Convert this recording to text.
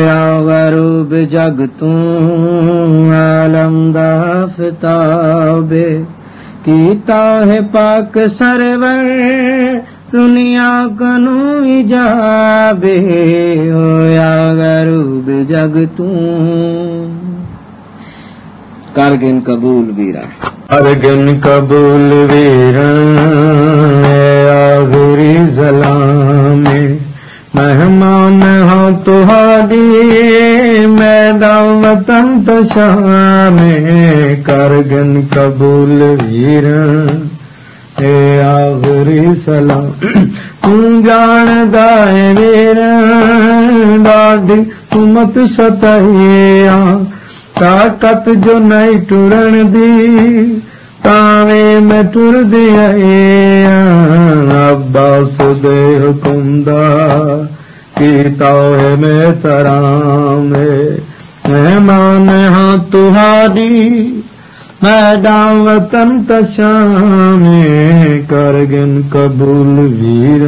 غروب جگ عالم دا فتاب کیتا ہے پاک سرور دنیا کنو جابے ہویا غروب جگ کرگن قبول ویرا۔ ارگن قبول ویر آغری سلام مہمان تہاری میدان وطن تو شام کرگن قبول ویر۔ اے آغری سلام تم جان ویر۔ ڈاڈی تمت ستائی طاقت جو نہیں ٹرن دی، تاوے میں ٹر دیا عباس دے حکم دا کیتا ہے میں ترام مہمان ہاں تہاری میڈام وطن تشام کرگن قبول ویر